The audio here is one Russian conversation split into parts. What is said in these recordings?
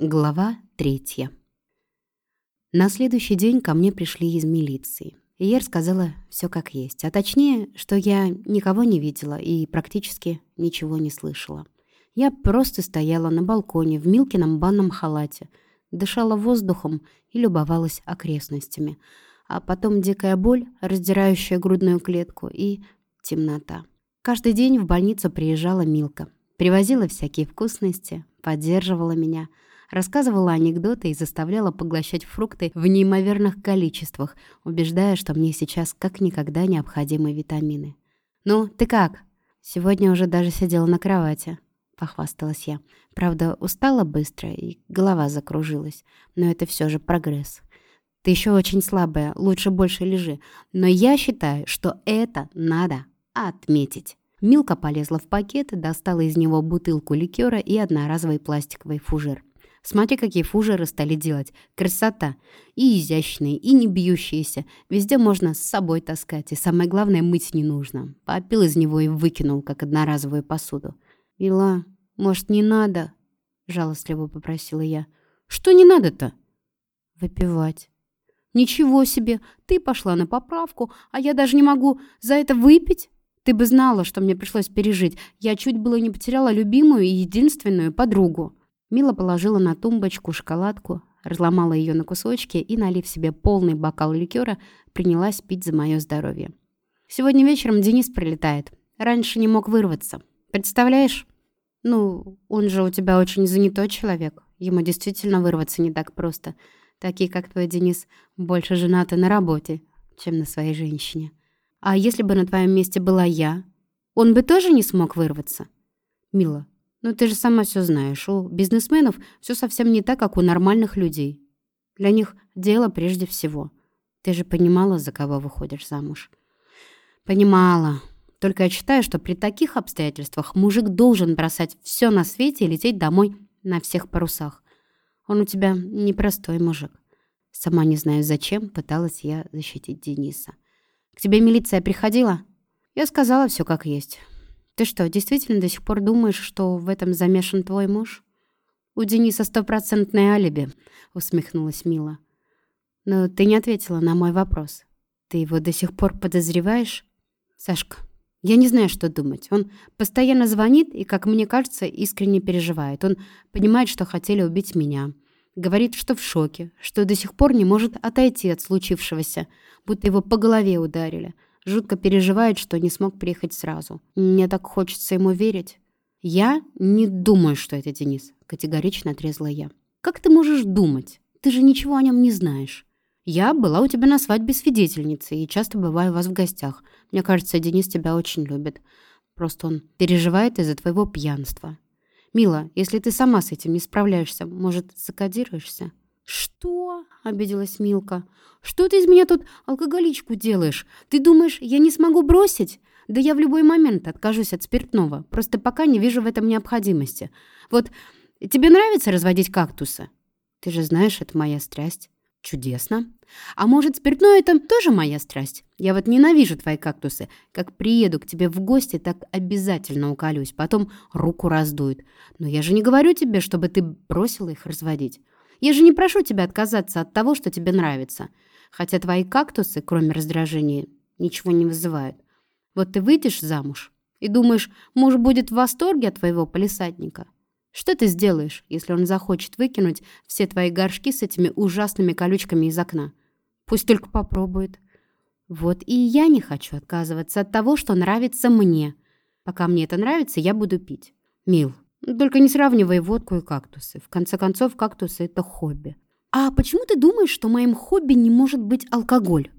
Глава третья. На следующий день ко мне пришли из милиции. И я рассказала все как есть. А точнее, что я никого не видела и практически ничего не слышала. Я просто стояла на балконе в Милкином банном халате, дышала воздухом и любовалась окрестностями. А потом дикая боль, раздирающая грудную клетку, и темнота. Каждый день в больницу приезжала Милка. Привозила всякие вкусности, поддерживала меня — рассказывала анекдоты и заставляла поглощать фрукты в неимоверных количествах, убеждая, что мне сейчас как никогда необходимы витамины. «Ну, ты как?» «Сегодня уже даже сидела на кровати», — похвасталась я. Правда, устала быстро и голова закружилась, но это все же прогресс. «Ты еще очень слабая, лучше больше лежи, но я считаю, что это надо отметить». Милка полезла в пакет, достала из него бутылку ликера и одноразовый пластиковый фужер. Смотри, какие фужеры стали делать. Красота. И изящные, и не бьющиеся. Везде можно с собой таскать. И самое главное, мыть не нужно. Попил из него и выкинул, как одноразовую посуду. «Мила, может, не надо?» Жалостливо попросила я. «Что не надо-то?» «Выпивать». «Ничего себе! Ты пошла на поправку, а я даже не могу за это выпить?» Ты бы знала, что мне пришлось пережить. Я чуть было не потеряла любимую и единственную подругу. Мила положила на тумбочку шоколадку, разломала ее на кусочки и, налив себе полный бокал ликера, принялась пить за мое здоровье. «Сегодня вечером Денис прилетает. Раньше не мог вырваться. Представляешь? Ну, он же у тебя очень занятой человек. Ему действительно вырваться не так просто. Такие, как твой Денис, больше женаты на работе, чем на своей женщине. А если бы на твоем месте была я, он бы тоже не смог вырваться? Мила, но ты же сама все знаешь, у бизнесменов все совсем не так, как у нормальных людей. Для них дело прежде всего. Ты же понимала, за кого выходишь замуж? Понимала. Только я считаю, что при таких обстоятельствах мужик должен бросать все на свете и лететь домой на всех парусах. Он у тебя непростой мужик. Сама не знаю зачем, пыталась я защитить Дениса. К тебе милиция приходила? Я сказала все как есть. Ты что, действительно до сих пор думаешь, что в этом замешан твой муж? У Дениса стопроцентное алиби, усмехнулась Мила. Но ты не ответила на мой вопрос. Ты его до сих пор подозреваешь? Сашка, я не знаю, что думать. Он постоянно звонит и, как мне кажется, искренне переживает. Он понимает, что хотели убить меня. Говорит, что в шоке, что до сих пор не может отойти от случившегося, будто его по голове ударили. Жутко переживает, что не смог приехать сразу. Мне так хочется ему верить. «Я не думаю, что это Денис», — категорично отрезала я. «Как ты можешь думать? Ты же ничего о нем не знаешь. Я была у тебя на свадьбе свидетельницей и часто бываю у вас в гостях. Мне кажется, Денис тебя очень любит. Просто он переживает из-за твоего пьянства. Мила, если ты сама с этим не справляешься, может, закодируешься?» «Что?» — обиделась Милка. «Что ты из меня тут алкоголичку делаешь? Ты думаешь, я не смогу бросить? Да я в любой момент откажусь от спиртного. Просто пока не вижу в этом необходимости. Вот тебе нравится разводить кактусы? Ты же знаешь, это моя страсть». «Чудесно. А может, спиртное это тоже моя страсть? Я вот ненавижу твои кактусы. Как приеду к тебе в гости, так обязательно уколюсь. Потом руку раздует. Но я же не говорю тебе, чтобы ты бросила их разводить. Я же не прошу тебя отказаться от того, что тебе нравится. Хотя твои кактусы, кроме раздражения, ничего не вызывают. Вот ты выйдешь замуж и думаешь, муж будет в восторге от твоего полисадника. Что ты сделаешь, если он захочет выкинуть все твои горшки с этими ужасными колючками из окна? Пусть только попробует. Вот и я не хочу отказываться от того, что нравится мне. Пока мне это нравится, я буду пить. Мил, только не сравнивай водку и кактусы. В конце концов, кактусы — это хобби. А почему ты думаешь, что моим хобби не может быть алкоголь?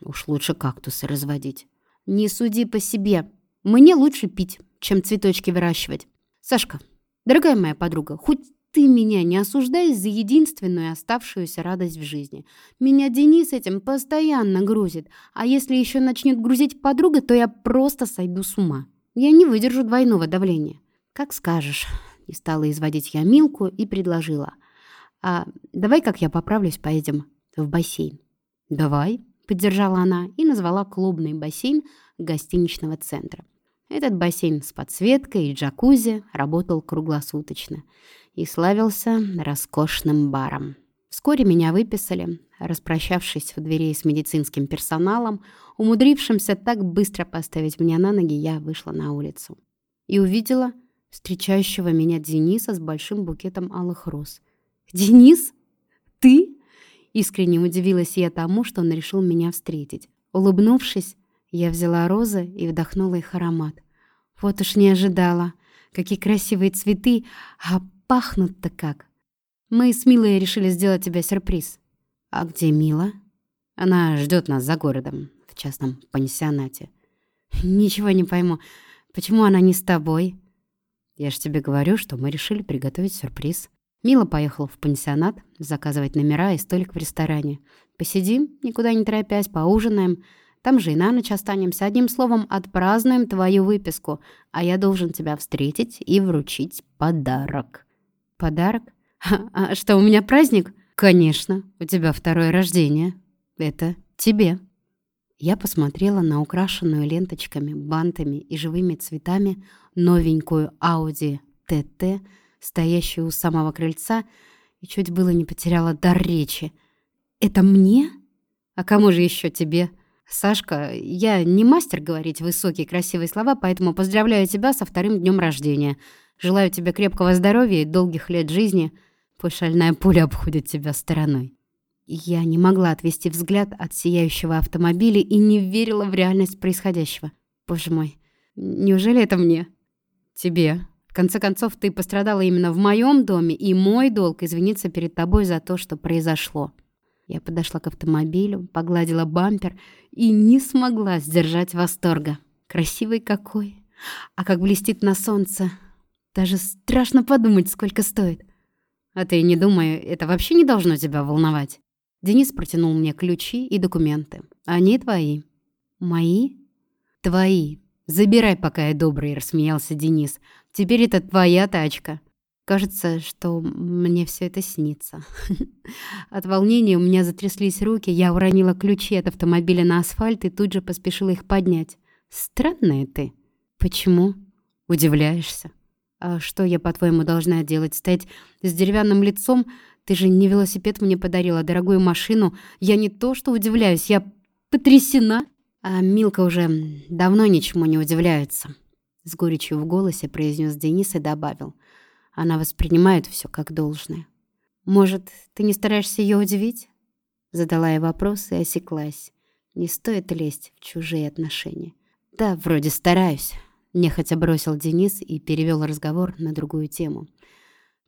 уж лучше кактусы разводить. Не суди по себе. Мне лучше пить, чем цветочки выращивать. Сашка, дорогая моя подруга, хоть ты меня не осуждай за единственную оставшуюся радость в жизни. Меня Денис этим постоянно грузит, а если еще начнет грузить подруга, то я просто сойду с ума. Я не выдержу двойного давления. «Как скажешь». Не стала изводить я Милку и предложила. «А давай, как я поправлюсь, поедем в бассейн». «Давай», — поддержала она и назвала клубный бассейн гостиничного центра. Этот бассейн с подсветкой и джакузи работал круглосуточно и славился роскошным баром. Вскоре меня выписали, распрощавшись в двери с медицинским персоналом, умудрившимся так быстро поставить меня на ноги, я вышла на улицу. И увидела встречающего меня Дениса с большим букетом алых роз. «Денис? Ты?» Искренне удивилась я тому, что он решил меня встретить. Улыбнувшись, я взяла розы и вдохнула их аромат. Вот уж не ожидала. Какие красивые цветы, а пахнут-то как. Мы с Милой решили сделать тебе сюрприз. А где Мила? Она ждет нас за городом, в частном пансионате. Ничего не пойму. Почему она не с тобой? Я же тебе говорю, что мы решили приготовить сюрприз. Мила поехала в пансионат заказывать номера и столик в ресторане. Посидим, никуда не торопясь, поужинаем. Там же и на ночь останемся. Одним словом, отпразднуем твою выписку, а я должен тебя встретить и вручить подарок». «Подарок? А, а что, у меня праздник?» «Конечно, у тебя второе рождение. Это тебе». Я посмотрела на украшенную ленточками, бантами и живыми цветами новенькую Audi TT, стоящую у самого крыльца, и чуть было не потеряла дар речи. «Это мне? А кому же еще тебе?» «Сашка, я не мастер говорить высокие красивые слова, поэтому поздравляю тебя со вторым днем рождения. Желаю тебе крепкого здоровья и долгих лет жизни. Пусть шальная пуля обходит тебя стороной». Я не могла отвести взгляд от сияющего автомобиля и не верила в реальность происходящего. Боже мой, неужели это мне? Тебе. В конце концов, ты пострадала именно в моем доме, и мой долг извиниться перед тобой за то, что произошло. Я подошла к автомобилю, погладила бампер и не смогла сдержать восторга. Красивый какой! А как блестит на солнце! Даже страшно подумать, сколько стоит. А ты не думай, это вообще не должно тебя волновать. Денис протянул мне ключи и документы. Они твои. Мои? Твои. Забирай, пока я добрый, рассмеялся Денис. Теперь это твоя тачка. Кажется, что мне все это снится. От волнения у меня затряслись руки, я уронила ключи от автомобиля на асфальт и тут же поспешила их поднять. Странная ты. Почему? Удивляешься? А что я, по-твоему, должна делать? Стать с деревянным лицом? Ты же не велосипед мне подарила, а дорогую машину. Я не то что удивляюсь, я потрясена. А Милка уже давно ничему не удивляется. С горечью в голосе произнес Денис и добавил — она воспринимает все как должное. «Может, ты не стараешься ее удивить?» Задала я вопрос и осеклась. Не стоит лезть в чужие отношения. «Да, вроде стараюсь», — нехотя бросил Денис и перевел разговор на другую тему.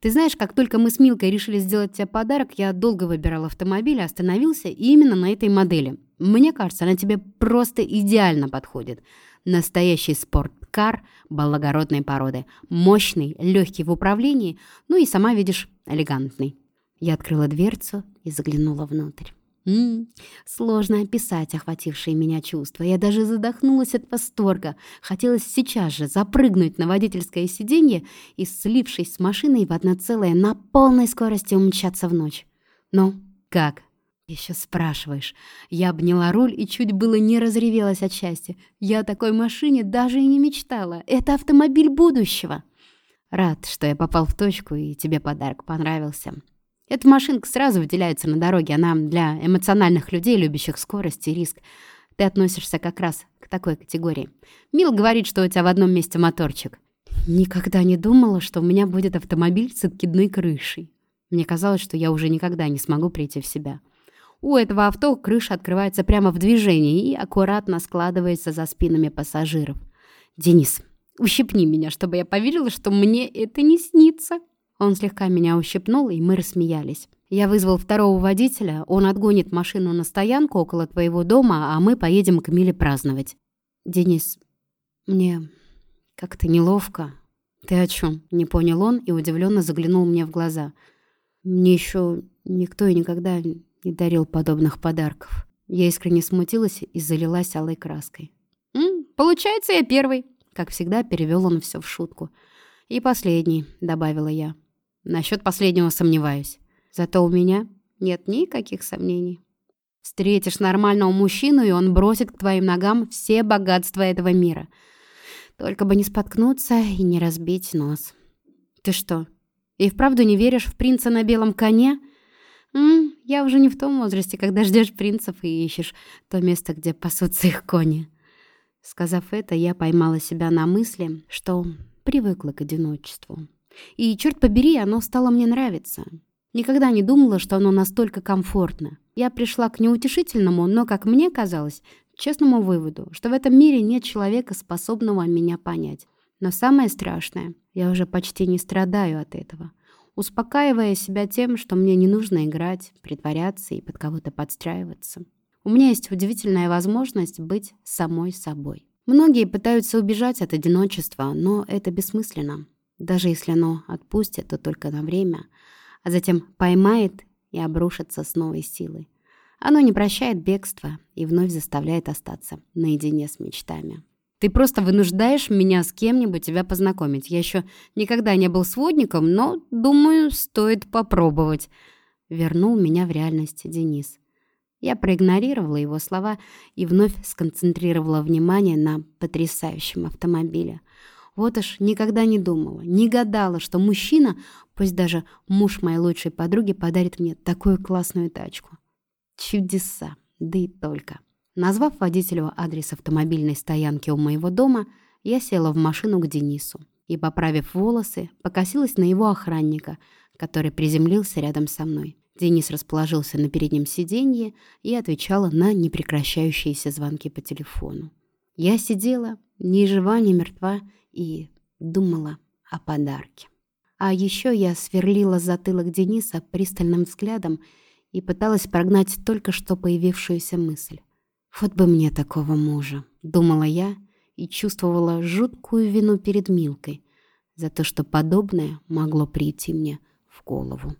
«Ты знаешь, как только мы с Милкой решили сделать тебе подарок, я долго выбирал автомобиль остановился именно на этой модели. Мне кажется, она тебе просто идеально подходит. Настоящий спорткар благородной породы. Мощный, легкий в управлении, ну и сама видишь, элегантный. Я открыла дверцу и заглянула внутрь. М -м, сложно описать охватившие меня чувства. Я даже задохнулась от восторга. Хотелось сейчас же запрыгнуть на водительское сиденье и, слившись с машиной в одно целое, на полной скорости умчаться в ночь. Но как? Еще спрашиваешь. Я обняла руль и чуть было не разревелась от счастья. Я о такой машине даже и не мечтала. Это автомобиль будущего. Рад, что я попал в точку и тебе подарок понравился. Эта машинка сразу выделяется на дороге. Она для эмоциональных людей, любящих скорость и риск. Ты относишься как раз к такой категории. Мил говорит, что у тебя в одном месте моторчик. Никогда не думала, что у меня будет автомобиль с откидной крышей. Мне казалось, что я уже никогда не смогу прийти в себя. У этого авто крыша открывается прямо в движении и аккуратно складывается за спинами пассажиров. «Денис, ущипни меня, чтобы я поверила, что мне это не снится». Он слегка меня ущипнул, и мы рассмеялись. Я вызвал второго водителя, он отгонит машину на стоянку около твоего дома, а мы поедем к Миле праздновать. Денис, мне как-то неловко. Ты о чем? Не понял он и удивленно заглянул мне в глаза. Мне еще никто и никогда и дарил подобных подарков. Я искренне смутилась и залилась алой краской. «М, «Получается, я первый», — как всегда перевел он все в шутку. «И последний», — добавила я. «Насчет последнего сомневаюсь. Зато у меня нет никаких сомнений. Встретишь нормального мужчину, и он бросит к твоим ногам все богатства этого мира. Только бы не споткнуться и не разбить нос. Ты что, и вправду не веришь в принца на белом коне? М -м, я уже не в том возрасте, когда ждешь принцев и ищешь то место, где пасутся их кони. Сказав это, я поймала себя на мысли, что привыкла к одиночеству. И, черт побери, оно стало мне нравиться. Никогда не думала, что оно настолько комфортно. Я пришла к неутешительному, но, как мне казалось, честному выводу, что в этом мире нет человека, способного меня понять. Но самое страшное, я уже почти не страдаю от этого, успокаивая себя тем, что мне не нужно играть, притворяться и под кого-то подстраиваться. У меня есть удивительная возможность быть самой собой. Многие пытаются убежать от одиночества, но это бессмысленно. Даже если оно отпустит, то только на время, а затем поймает и обрушится с новой силой. Оно не прощает бегство и вновь заставляет остаться наедине с мечтами. Ты просто вынуждаешь меня с кем-нибудь тебя познакомить. Я еще никогда не был сводником, но, думаю, стоит попробовать. Вернул меня в реальность Денис. Я проигнорировала его слова и вновь сконцентрировала внимание на потрясающем автомобиле. Вот уж никогда не думала, не гадала, что мужчина, пусть даже муж моей лучшей подруги, подарит мне такую классную тачку. Чудеса, да и только. Назвав водителю адрес автомобильной стоянки у моего дома, я села в машину к Денису и, поправив волосы, покосилась на его охранника, который приземлился рядом со мной. Денис расположился на переднем сиденье и отвечала на непрекращающиеся звонки по телефону. Я сидела, ни жива, ни мертва, и думала о подарке. А еще я сверлила затылок Дениса пристальным взглядом и пыталась прогнать только что появившуюся мысль. «Вот бы мне такого мужа», — думала я и чувствовала жуткую вину перед Милкой за то, что подобное могло прийти мне в голову.